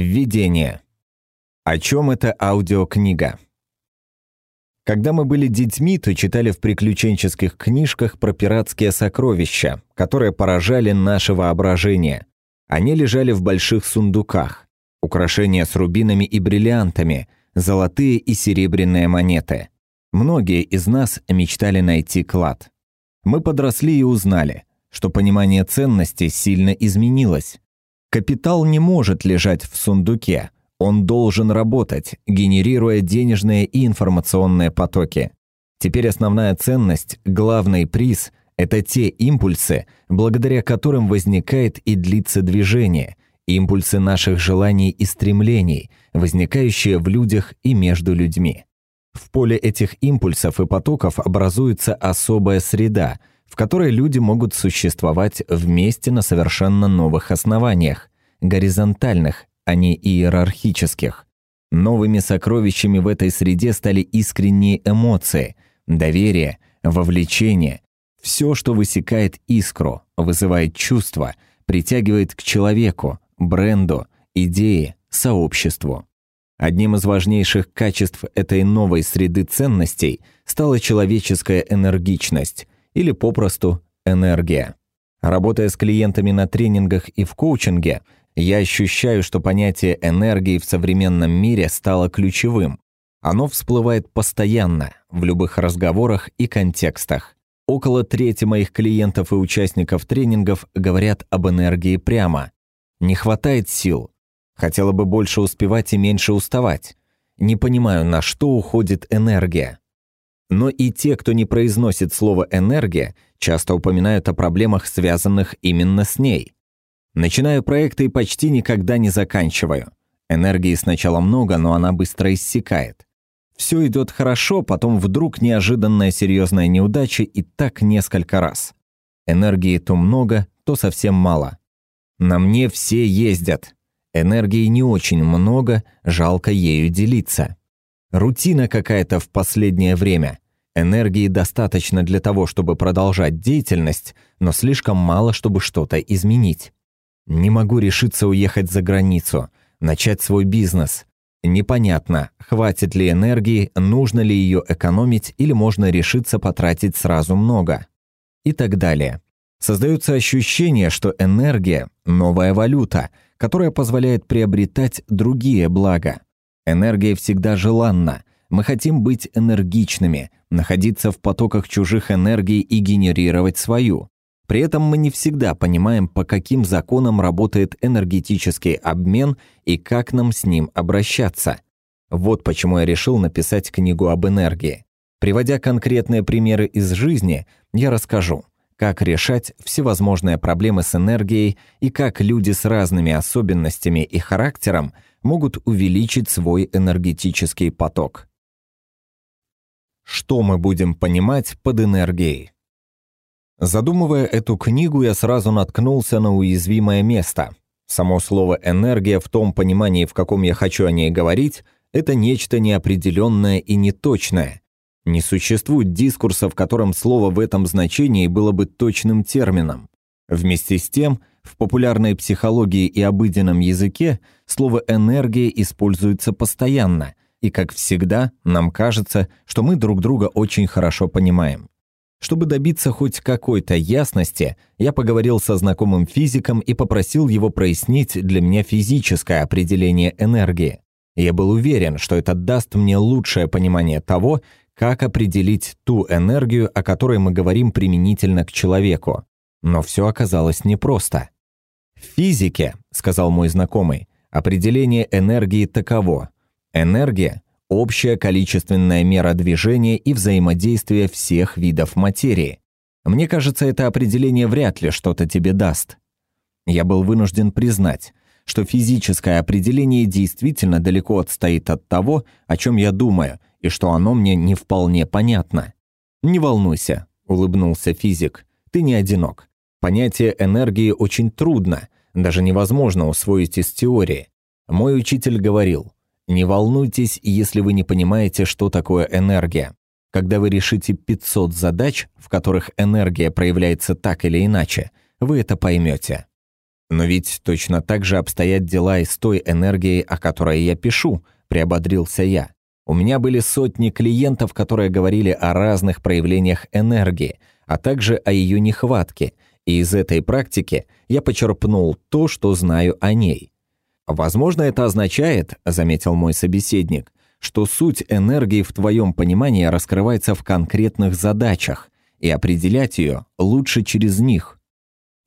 Введение. О чем эта аудиокнига? Когда мы были детьми, то читали в приключенческих книжках про пиратские сокровища, которые поражали наше воображение. Они лежали в больших сундуках. Украшения с рубинами и бриллиантами, золотые и серебряные монеты. Многие из нас мечтали найти клад. Мы подросли и узнали, что понимание ценности сильно изменилось. Капитал не может лежать в сундуке, он должен работать, генерируя денежные и информационные потоки. Теперь основная ценность, главный приз – это те импульсы, благодаря которым возникает и длится движение, импульсы наших желаний и стремлений, возникающие в людях и между людьми. В поле этих импульсов и потоков образуется особая среда, в которой люди могут существовать вместе на совершенно новых основаниях, горизонтальных, а не иерархических. Новыми сокровищами в этой среде стали искренние эмоции, доверие, вовлечение. Все, что высекает искру, вызывает чувства, притягивает к человеку, бренду, идее, сообществу. Одним из важнейших качеств этой новой среды ценностей стала человеческая энергичность, или попросту энергия. Работая с клиентами на тренингах и в коучинге, я ощущаю, что понятие энергии в современном мире стало ключевым. Оно всплывает постоянно, в любых разговорах и контекстах. Около трети моих клиентов и участников тренингов говорят об энергии прямо. Не хватает сил, Хотела бы больше успевать и меньше уставать. Не понимаю, на что уходит энергия. Но и те, кто не произносит слово «энергия», часто упоминают о проблемах, связанных именно с ней. Начинаю проекты и почти никогда не заканчиваю. Энергии сначала много, но она быстро иссякает. Все идет хорошо, потом вдруг неожиданная серьезная неудача и так несколько раз. Энергии то много, то совсем мало. На мне все ездят. Энергии не очень много, жалко ею делиться. Рутина какая-то в последнее время. Энергии достаточно для того, чтобы продолжать деятельность, но слишком мало, чтобы что-то изменить. Не могу решиться уехать за границу, начать свой бизнес. Непонятно, хватит ли энергии, нужно ли ее экономить или можно решиться потратить сразу много. И так далее. Создается ощущение, что энергия – новая валюта – которая позволяет приобретать другие блага. Энергия всегда желанна. Мы хотим быть энергичными, находиться в потоках чужих энергий и генерировать свою. При этом мы не всегда понимаем, по каким законам работает энергетический обмен и как нам с ним обращаться. Вот почему я решил написать книгу об энергии. Приводя конкретные примеры из жизни, я расскажу – как решать всевозможные проблемы с энергией и как люди с разными особенностями и характером могут увеличить свой энергетический поток. Что мы будем понимать под энергией? Задумывая эту книгу, я сразу наткнулся на уязвимое место. Само слово «энергия» в том понимании, в каком я хочу о ней говорить, это нечто неопределенное и неточное, не существует дискурса, в котором слово в этом значении было бы точным термином. Вместе с тем, в популярной психологии и обыденном языке слово «энергия» используется постоянно, и, как всегда, нам кажется, что мы друг друга очень хорошо понимаем. Чтобы добиться хоть какой-то ясности, я поговорил со знакомым физиком и попросил его прояснить для меня физическое определение энергии. Я был уверен, что это даст мне лучшее понимание того, как определить ту энергию, о которой мы говорим применительно к человеку? Но все оказалось непросто. В физике, сказал мой знакомый, определение энергии таково. Энергия – общая количественная мера движения и взаимодействия всех видов материи. Мне кажется, это определение вряд ли что-то тебе даст. Я был вынужден признать, что физическое определение действительно далеко отстоит от того, о чем я думаю, и что оно мне не вполне понятно. «Не волнуйся», — улыбнулся физик, — «ты не одинок. Понятие энергии очень трудно, даже невозможно усвоить из теории. Мой учитель говорил, не волнуйтесь, если вы не понимаете, что такое энергия. Когда вы решите 500 задач, в которых энергия проявляется так или иначе, вы это поймете. Но ведь точно так же обстоят дела и с той энергией, о которой я пишу, приободрился я. У меня были сотни клиентов, которые говорили о разных проявлениях энергии, а также о ее нехватке, и из этой практики я почерпнул то, что знаю о ней. Возможно, это означает, заметил мой собеседник, что суть энергии в твоем понимании раскрывается в конкретных задачах, и определять ее лучше через них.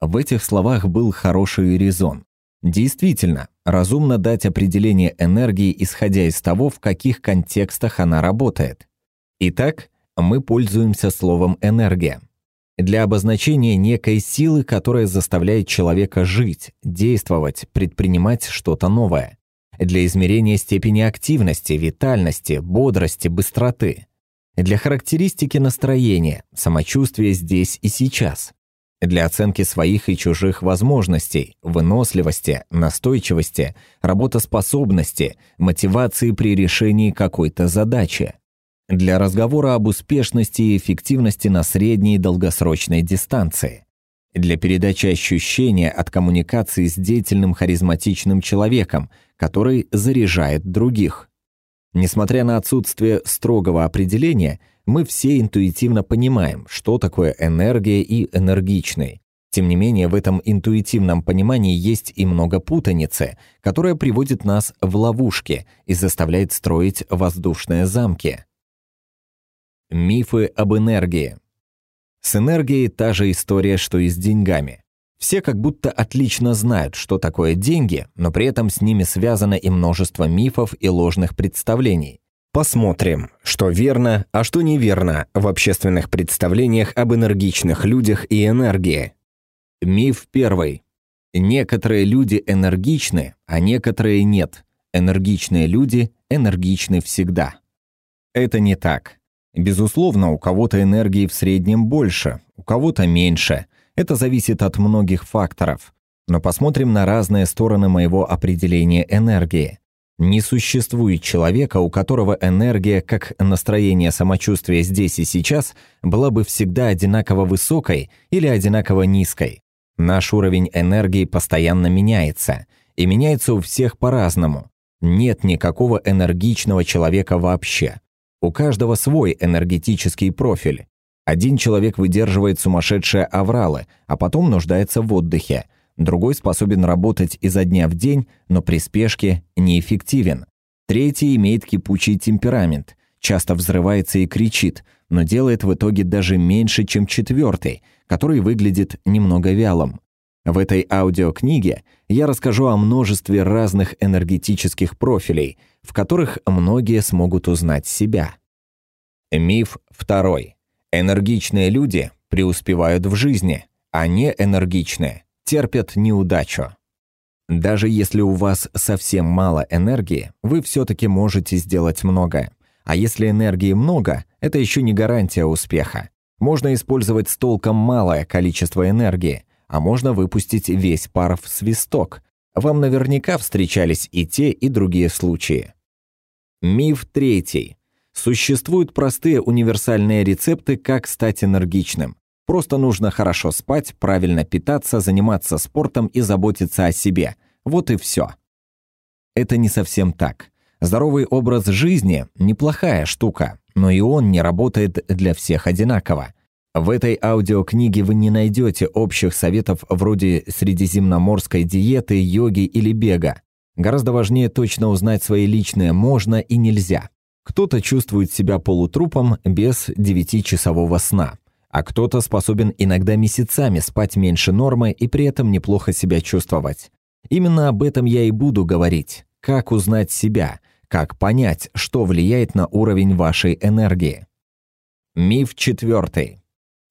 В этих словах был хороший резон. Действительно, разумно дать определение энергии, исходя из того, в каких контекстах она работает. Итак, мы пользуемся словом «энергия» для обозначения некой силы, которая заставляет человека жить, действовать, предпринимать что-то новое, для измерения степени активности, витальности, бодрости, быстроты, для характеристики настроения, самочувствия здесь и сейчас, для оценки своих и чужих возможностей, выносливости, настойчивости, работоспособности, мотивации при решении какой-то задачи. Для разговора об успешности и эффективности на средней и долгосрочной дистанции. Для передачи ощущения от коммуникации с деятельным харизматичным человеком, который заряжает других. Несмотря на отсутствие строгого определения, мы все интуитивно понимаем, что такое энергия и энергичный. Тем не менее, в этом интуитивном понимании есть и много путаницы, которая приводит нас в ловушки и заставляет строить воздушные замки. Мифы об энергии. С энергией та же история, что и с деньгами. Все как будто отлично знают, что такое деньги, но при этом с ними связано и множество мифов и ложных представлений. Посмотрим, что верно, а что неверно в общественных представлениях об энергичных людях и энергии. Миф первый. Некоторые люди энергичны, а некоторые нет. Энергичные люди энергичны всегда. Это не так. Безусловно, у кого-то энергии в среднем больше, у кого-то меньше. Это зависит от многих факторов. Но посмотрим на разные стороны моего определения энергии. Не существует человека, у которого энергия, как настроение самочувствия здесь и сейчас, была бы всегда одинаково высокой или одинаково низкой. Наш уровень энергии постоянно меняется, и меняется у всех по-разному. Нет никакого энергичного человека вообще. У каждого свой энергетический профиль. Один человек выдерживает сумасшедшие авралы, а потом нуждается в отдыхе – другой способен работать изо дня в день, но при спешке неэффективен. Третий имеет кипучий темперамент, часто взрывается и кричит, но делает в итоге даже меньше, чем четвертый, который выглядит немного вялым. В этой аудиокниге я расскажу о множестве разных энергетических профилей, в которых многие смогут узнать себя. Миф второй. Энергичные люди преуспевают в жизни, а не энергичные терпят неудачу. Даже если у вас совсем мало энергии, вы все-таки можете сделать многое. А если энергии много, это еще не гарантия успеха. Можно использовать с толком малое количество энергии, а можно выпустить весь пар в свисток. Вам наверняка встречались и те, и другие случаи. Миф третий. Существуют простые универсальные рецепты, как стать энергичным. Просто нужно хорошо спать, правильно питаться, заниматься спортом и заботиться о себе. Вот и все. Это не совсем так. Здоровый образ жизни – неплохая штука, но и он не работает для всех одинаково. В этой аудиокниге вы не найдете общих советов вроде средиземноморской диеты, йоги или бега. Гораздо важнее точно узнать свои личные «можно» и «нельзя». Кто-то чувствует себя полутрупом без 9-часового сна а кто-то способен иногда месяцами спать меньше нормы и при этом неплохо себя чувствовать. Именно об этом я и буду говорить. Как узнать себя, как понять, что влияет на уровень вашей энергии. Миф четвертый.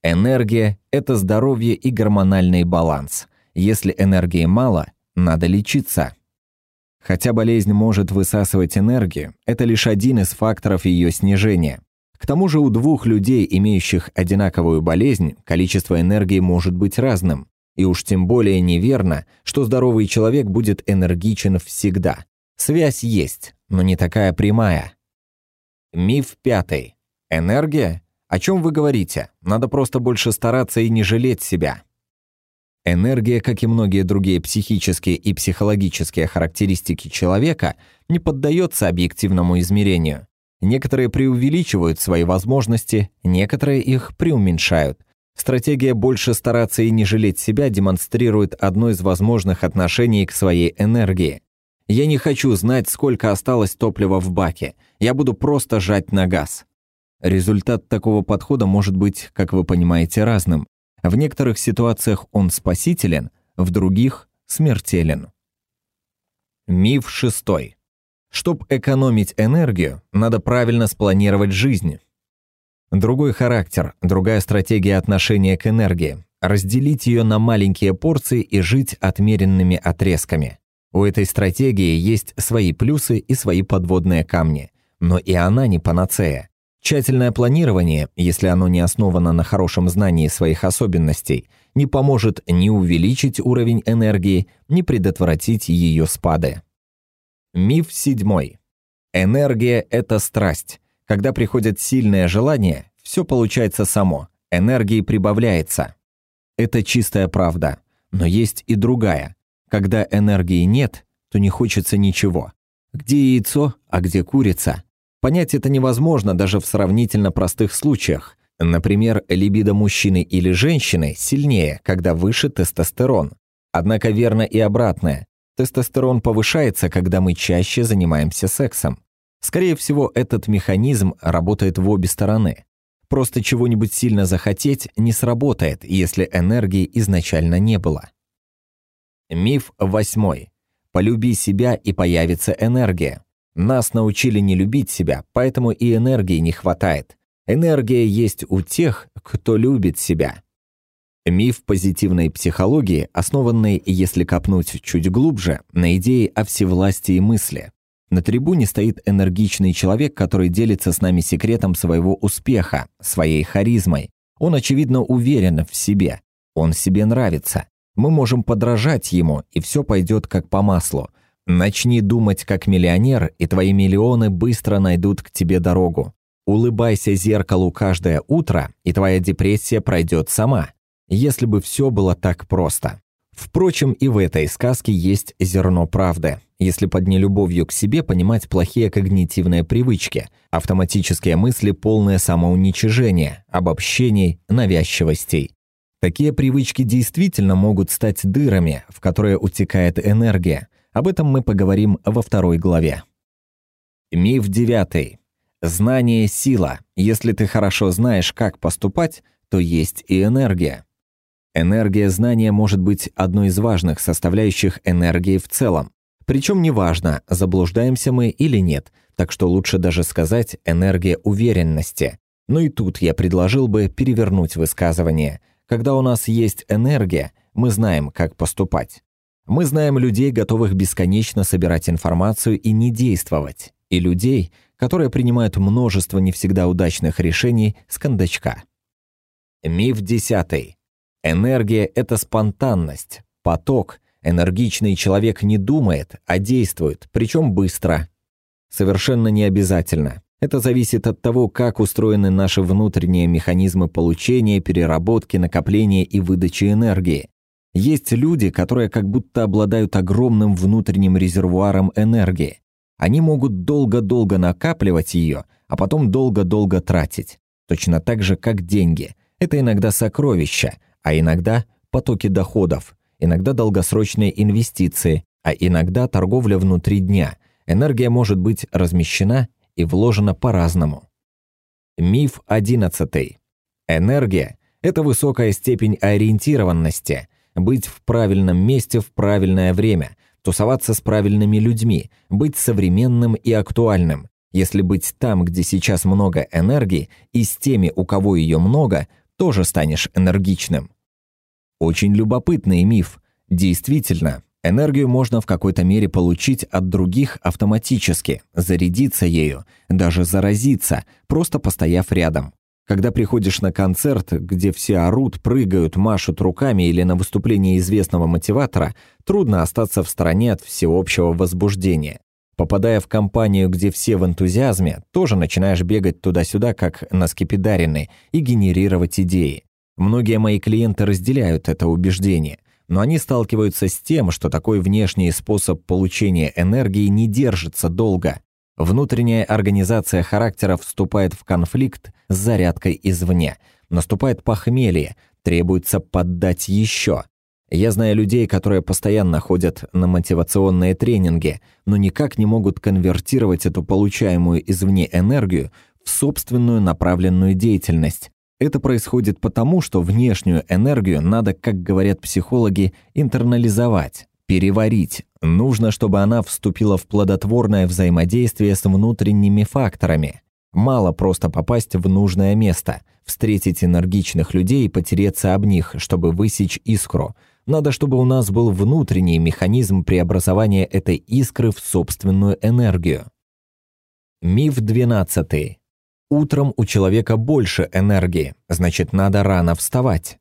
Энергия – это здоровье и гормональный баланс. Если энергии мало, надо лечиться. Хотя болезнь может высасывать энергию, это лишь один из факторов ее снижения. К тому же у двух людей, имеющих одинаковую болезнь, количество энергии может быть разным. И уж тем более неверно, что здоровый человек будет энергичен всегда. Связь есть, но не такая прямая. Миф пятый. Энергия? О чем вы говорите? Надо просто больше стараться и не жалеть себя. Энергия, как и многие другие психические и психологические характеристики человека, не поддается объективному измерению. Некоторые преувеличивают свои возможности, некоторые их преуменьшают. Стратегия «больше стараться и не жалеть себя» демонстрирует одно из возможных отношений к своей энергии. Я не хочу знать, сколько осталось топлива в баке. Я буду просто жать на газ. Результат такого подхода может быть, как вы понимаете, разным. В некоторых ситуациях он спасителен, в других – смертелен. Миф шестой. Чтобы экономить энергию, надо правильно спланировать жизнь. Другой характер, другая стратегия отношения к энергии. Разделить ее на маленькие порции и жить отмеренными отрезками. У этой стратегии есть свои плюсы и свои подводные камни. Но и она не панацея. Тщательное планирование, если оно не основано на хорошем знании своих особенностей, не поможет ни увеличить уровень энергии, ни предотвратить ее спады. Миф седьмой. Энергия – это страсть. Когда приходит сильное желание, все получается само, энергии прибавляется. Это чистая правда. Но есть и другая. Когда энергии нет, то не хочется ничего. Где яйцо, а где курица? Понять это невозможно даже в сравнительно простых случаях. Например, либидо мужчины или женщины сильнее, когда выше тестостерон. Однако верно и обратное. Тестостерон повышается, когда мы чаще занимаемся сексом. Скорее всего, этот механизм работает в обе стороны. Просто чего-нибудь сильно захотеть не сработает, если энергии изначально не было. Миф восьмой. Полюби себя и появится энергия. Нас научили не любить себя, поэтому и энергии не хватает. Энергия есть у тех, кто любит себя. Миф позитивной психологии, основанный, если копнуть чуть глубже, на идее о всевластии мысли. На трибуне стоит энергичный человек, который делится с нами секретом своего успеха, своей харизмой. Он, очевидно, уверен в себе. Он себе нравится. Мы можем подражать ему, и все пойдет как по маслу. Начни думать как миллионер, и твои миллионы быстро найдут к тебе дорогу. Улыбайся зеркалу каждое утро, и твоя депрессия пройдет сама. Если бы все было так просто. Впрочем, и в этой сказке есть зерно правды. Если под нелюбовью к себе понимать плохие когнитивные привычки, автоматические мысли, полное самоуничижение, обобщений, навязчивостей. Такие привычки действительно могут стать дырами, в которые утекает энергия. Об этом мы поговорим во второй главе. Миф девятый. Знание – сила. Если ты хорошо знаешь, как поступать, то есть и энергия. Энергия знания может быть одной из важных составляющих энергии в целом. Причем неважно, заблуждаемся мы или нет, так что лучше даже сказать «энергия уверенности». Но и тут я предложил бы перевернуть высказывание. Когда у нас есть энергия, мы знаем, как поступать. Мы знаем людей, готовых бесконечно собирать информацию и не действовать, и людей, которые принимают множество не всегда удачных решений с кондачка. Миф десятый. Энергия — это спонтанность, поток. Энергичный человек не думает, а действует, причем быстро. Совершенно не обязательно. Это зависит от того, как устроены наши внутренние механизмы получения, переработки, накопления и выдачи энергии. Есть люди, которые как будто обладают огромным внутренним резервуаром энергии. Они могут долго-долго накапливать ее, а потом долго-долго тратить. Точно так же, как деньги. Это иногда сокровища, а иногда потоки доходов, иногда долгосрочные инвестиции, а иногда торговля внутри дня. Энергия может быть размещена и вложена по-разному. Миф 11. Энергия – это высокая степень ориентированности, быть в правильном месте в правильное время, тусоваться с правильными людьми, быть современным и актуальным. Если быть там, где сейчас много энергии, и с теми, у кого ее много – тоже станешь энергичным. Очень любопытный миф. Действительно, энергию можно в какой-то мере получить от других автоматически, зарядиться ею, даже заразиться, просто постояв рядом. Когда приходишь на концерт, где все орут, прыгают, машут руками или на выступление известного мотиватора, трудно остаться в стороне от всеобщего возбуждения. Попадая в компанию, где все в энтузиазме, тоже начинаешь бегать туда-сюда, как на скипидаренной, и генерировать идеи. Многие мои клиенты разделяют это убеждение. но они сталкиваются с тем, что такой внешний способ получения энергии не держится долго. Внутренняя организация характера вступает в конфликт с зарядкой извне. Наступает похмелье, требуется поддать еще. Я знаю людей, которые постоянно ходят на мотивационные тренинги, но никак не могут конвертировать эту получаемую извне энергию в собственную направленную деятельность. Это происходит потому, что внешнюю энергию надо, как говорят психологи, интернализовать, переварить. Нужно, чтобы она вступила в плодотворное взаимодействие с внутренними факторами. Мало просто попасть в нужное место, встретить энергичных людей и потереться об них, чтобы высечь искру. Надо, чтобы у нас был внутренний механизм преобразования этой искры в собственную энергию. Миф 12. Утром у человека больше энергии, значит, надо рано вставать.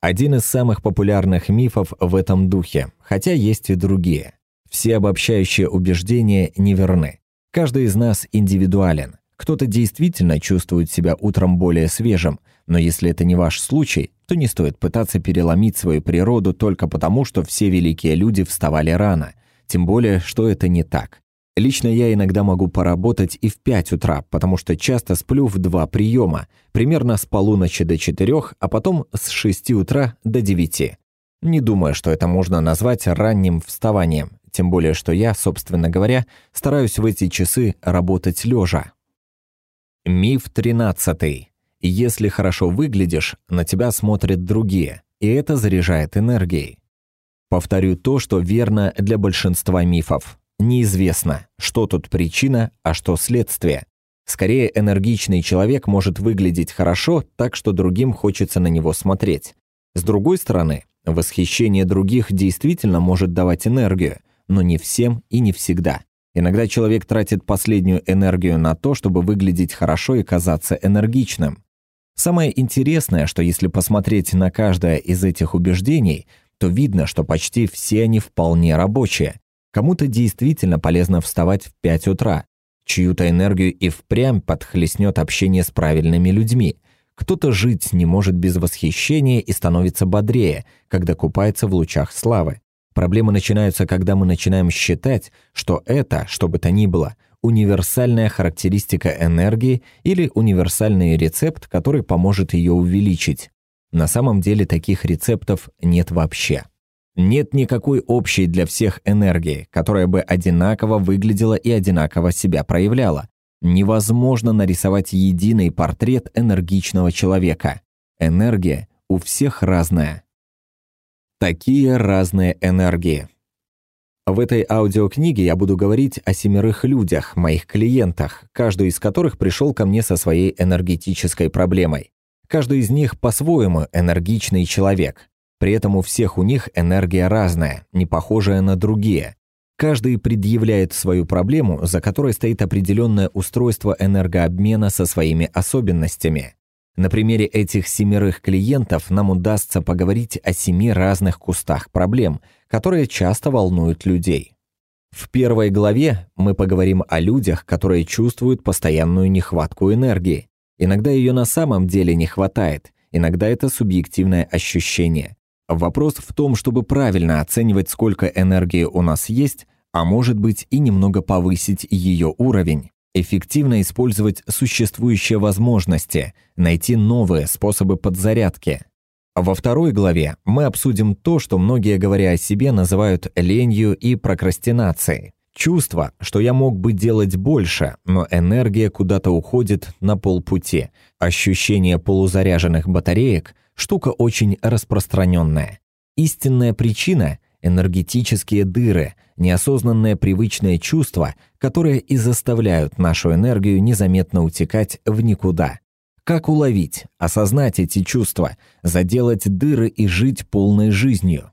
Один из самых популярных мифов в этом духе, хотя есть и другие. Все обобщающие убеждения неверны. Каждый из нас индивидуален. Кто-то действительно чувствует себя утром более свежим, но если это не ваш случай, то не стоит пытаться переломить свою природу только потому, что все великие люди вставали рано. Тем более, что это не так. Лично я иногда могу поработать и в 5 утра, потому что часто сплю в два приема, примерно с полуночи до 4, а потом с 6 утра до 9. Не думаю, что это можно назвать ранним вставанием, тем более что я, собственно говоря, стараюсь в эти часы работать лежа. Миф 13. Если хорошо выглядишь, на тебя смотрят другие, и это заряжает энергией. Повторю то, что верно для большинства мифов. Неизвестно, что тут причина, а что следствие. Скорее, энергичный человек может выглядеть хорошо, так что другим хочется на него смотреть. С другой стороны, восхищение других действительно может давать энергию, но не всем и не всегда. Иногда человек тратит последнюю энергию на то, чтобы выглядеть хорошо и казаться энергичным. Самое интересное, что если посмотреть на каждое из этих убеждений, то видно, что почти все они вполне рабочие. Кому-то действительно полезно вставать в 5 утра, чью-то энергию и впрямь подхлестнет общение с правильными людьми. Кто-то жить не может без восхищения и становится бодрее, когда купается в лучах славы. Проблемы начинаются, когда мы начинаем считать, что это, что бы то ни было, универсальная характеристика энергии или универсальный рецепт, который поможет ее увеличить. На самом деле таких рецептов нет вообще. Нет никакой общей для всех энергии, которая бы одинаково выглядела и одинаково себя проявляла. Невозможно нарисовать единый портрет энергичного человека. Энергия у всех разная. Такие разные энергии. В этой аудиокниге я буду говорить о семерых людях, моих клиентах, каждый из которых пришел ко мне со своей энергетической проблемой. Каждый из них по-своему энергичный человек. При этом у всех у них энергия разная, не похожая на другие. Каждый предъявляет свою проблему, за которой стоит определенное устройство энергообмена со своими особенностями. На примере этих семерых клиентов нам удастся поговорить о семи разных кустах проблем, которые часто волнуют людей. В первой главе мы поговорим о людях, которые чувствуют постоянную нехватку энергии. Иногда ее на самом деле не хватает, иногда это субъективное ощущение. Вопрос в том, чтобы правильно оценивать, сколько энергии у нас есть, а может быть и немного повысить ее уровень. Эффективно использовать существующие возможности, найти новые способы подзарядки. Во второй главе мы обсудим то, что многие, говоря о себе, называют ленью и прокрастинацией. Чувство, что я мог бы делать больше, но энергия куда-то уходит на полпути. Ощущение полузаряженных батареек – штука очень распространенная. Истинная причина – энергетические дыры, неосознанное привычное чувство, которые и заставляют нашу энергию незаметно утекать в никуда. Как уловить, осознать эти чувства, заделать дыры и жить полной жизнью?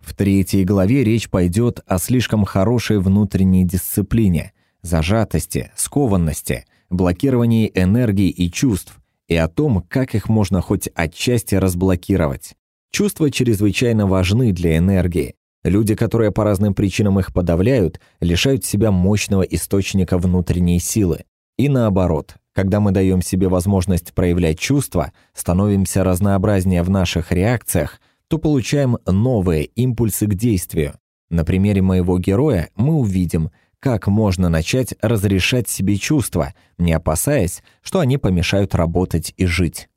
В третьей главе речь пойдет о слишком хорошей внутренней дисциплине, зажатости, скованности, блокировании энергии и чувств, и о том, как их можно хоть отчасти разблокировать. Чувства чрезвычайно важны для энергии. Люди, которые по разным причинам их подавляют, лишают себя мощного источника внутренней силы. И наоборот, когда мы даем себе возможность проявлять чувства, становимся разнообразнее в наших реакциях, то получаем новые импульсы к действию. На примере моего героя мы увидим, как можно начать разрешать себе чувства, не опасаясь, что они помешают работать и жить.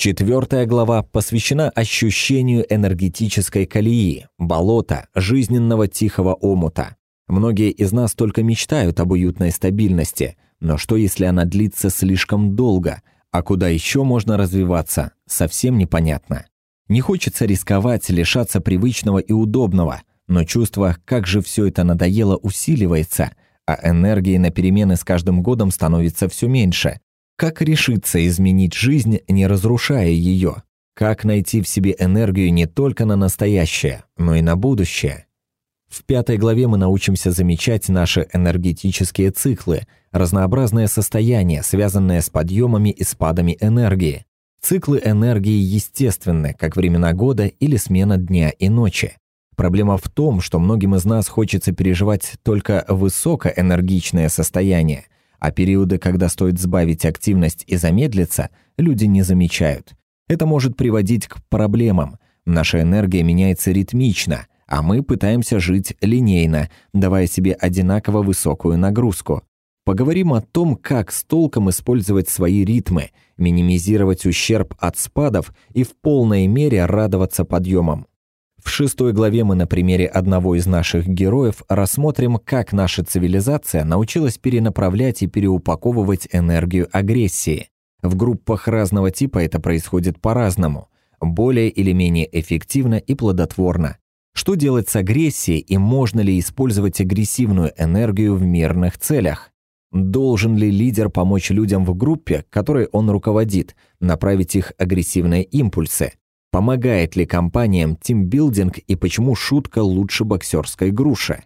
Четвертая глава посвящена ощущению энергетической колеи, болота, жизненного тихого омута. Многие из нас только мечтают об уютной стабильности, но что если она длится слишком долго, а куда еще можно развиваться, совсем непонятно. Не хочется рисковать, лишаться привычного и удобного, но чувство, как же все это надоело, усиливается, а энергии на перемены с каждым годом становится все меньше. Как решиться изменить жизнь, не разрушая ее? Как найти в себе энергию не только на настоящее, но и на будущее? В пятой главе мы научимся замечать наши энергетические циклы, разнообразные состояния, связанные с подъемами и спадами энергии. Циклы энергии естественны, как времена года или смена дня и ночи. Проблема в том, что многим из нас хочется переживать только высокоэнергичное состояние, а периоды, когда стоит сбавить активность и замедлиться, люди не замечают. Это может приводить к проблемам. Наша энергия меняется ритмично, а мы пытаемся жить линейно, давая себе одинаково высокую нагрузку. Поговорим о том, как с толком использовать свои ритмы, минимизировать ущерб от спадов и в полной мере радоваться подъемам. В шестой главе мы на примере одного из наших героев рассмотрим, как наша цивилизация научилась перенаправлять и переупаковывать энергию агрессии. В группах разного типа это происходит по-разному, более или менее эффективно и плодотворно. Что делать с агрессией и можно ли использовать агрессивную энергию в мирных целях? Должен ли лидер помочь людям в группе, которой он руководит, направить их агрессивные импульсы? Помогает ли компаниям тимбилдинг и почему шутка лучше боксерской груши?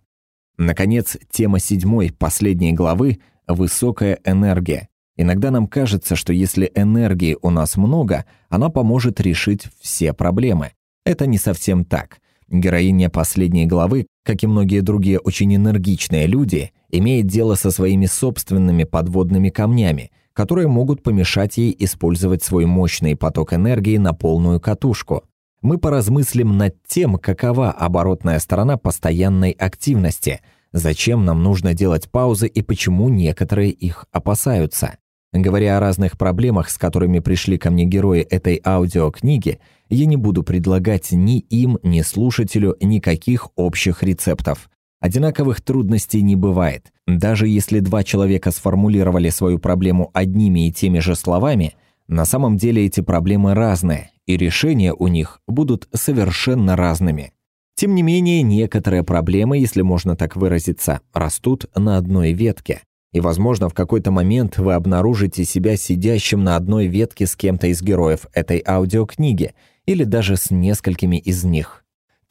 Наконец, тема седьмой, последней главы – высокая энергия. Иногда нам кажется, что если энергии у нас много, она поможет решить все проблемы. Это не совсем так. Героиня последней главы, как и многие другие очень энергичные люди, имеет дело со своими собственными подводными камнями – которые могут помешать ей использовать свой мощный поток энергии на полную катушку. Мы поразмыслим над тем, какова оборотная сторона постоянной активности, зачем нам нужно делать паузы и почему некоторые их опасаются. Говоря о разных проблемах, с которыми пришли ко мне герои этой аудиокниги, я не буду предлагать ни им, ни слушателю никаких общих рецептов. Одинаковых трудностей не бывает. Даже если два человека сформулировали свою проблему одними и теми же словами, на самом деле эти проблемы разные, и решения у них будут совершенно разными. Тем не менее, некоторые проблемы, если можно так выразиться, растут на одной ветке. И, возможно, в какой-то момент вы обнаружите себя сидящим на одной ветке с кем-то из героев этой аудиокниги или даже с несколькими из них.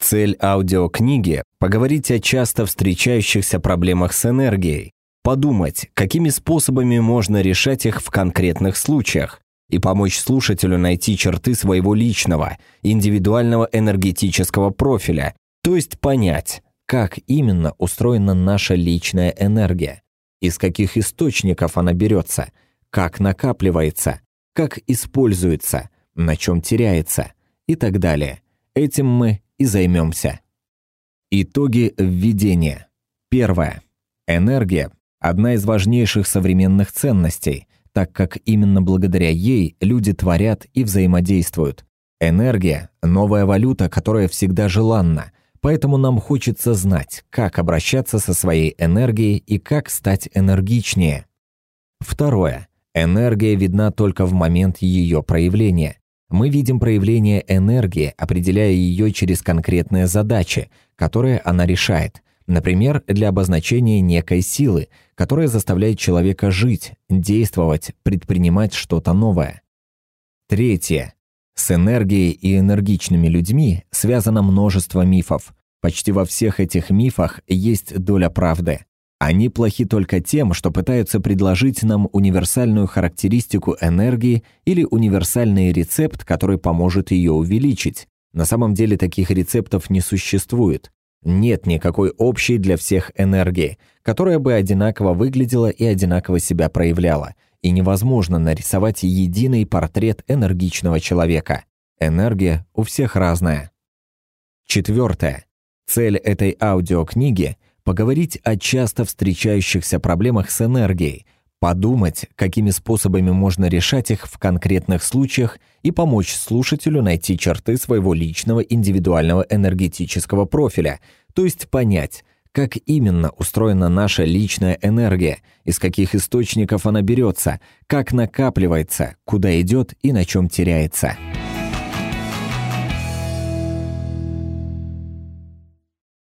Цель аудиокниги – поговорить о часто встречающихся проблемах с энергией, подумать, какими способами можно решать их в конкретных случаях, и помочь слушателю найти черты своего личного, индивидуального энергетического профиля, то есть понять, как именно устроена наша личная энергия, из каких источников она берется, как накапливается, как используется, на чем теряется и так далее. Этим мы и займемся. Итоги введения. Первое. Энергия – одна из важнейших современных ценностей, так как именно благодаря ей люди творят и взаимодействуют. Энергия – новая валюта, которая всегда желанна, поэтому нам хочется знать, как обращаться со своей энергией и как стать энергичнее. Второе. Энергия видна только в момент ее проявления. Мы видим проявление энергии, определяя ее через конкретные задачи, которые она решает. Например, для обозначения некой силы, которая заставляет человека жить, действовать, предпринимать что-то новое. Третье. С энергией и энергичными людьми связано множество мифов. Почти во всех этих мифах есть доля правды. Они плохи только тем, что пытаются предложить нам универсальную характеристику энергии или универсальный рецепт, который поможет ее увеличить. На самом деле таких рецептов не существует. Нет никакой общей для всех энергии, которая бы одинаково выглядела и одинаково себя проявляла. И невозможно нарисовать единый портрет энергичного человека. Энергия у всех разная. Четвертое. Цель этой аудиокниги – поговорить о часто встречающихся проблемах с энергией, подумать, какими способами можно решать их в конкретных случаях и помочь слушателю найти черты своего личного индивидуального энергетического профиля, то есть понять, как именно устроена наша личная энергия, из каких источников она берется, как накапливается, куда идет и на чем теряется.